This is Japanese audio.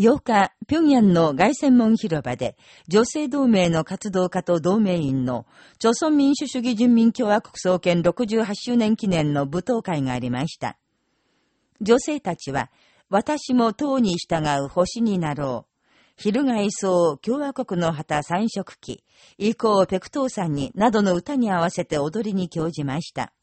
8日、平壌の外専門広場で、女性同盟の活動家と同盟員の、朝鮮民主主義人民共和国創建68周年記念の舞踏会がありました。女性たちは、私も党に従う星になろう。翻そう共和国の旗三色旗、以降ペクトーさんになどの歌に合わせて踊りに興じました。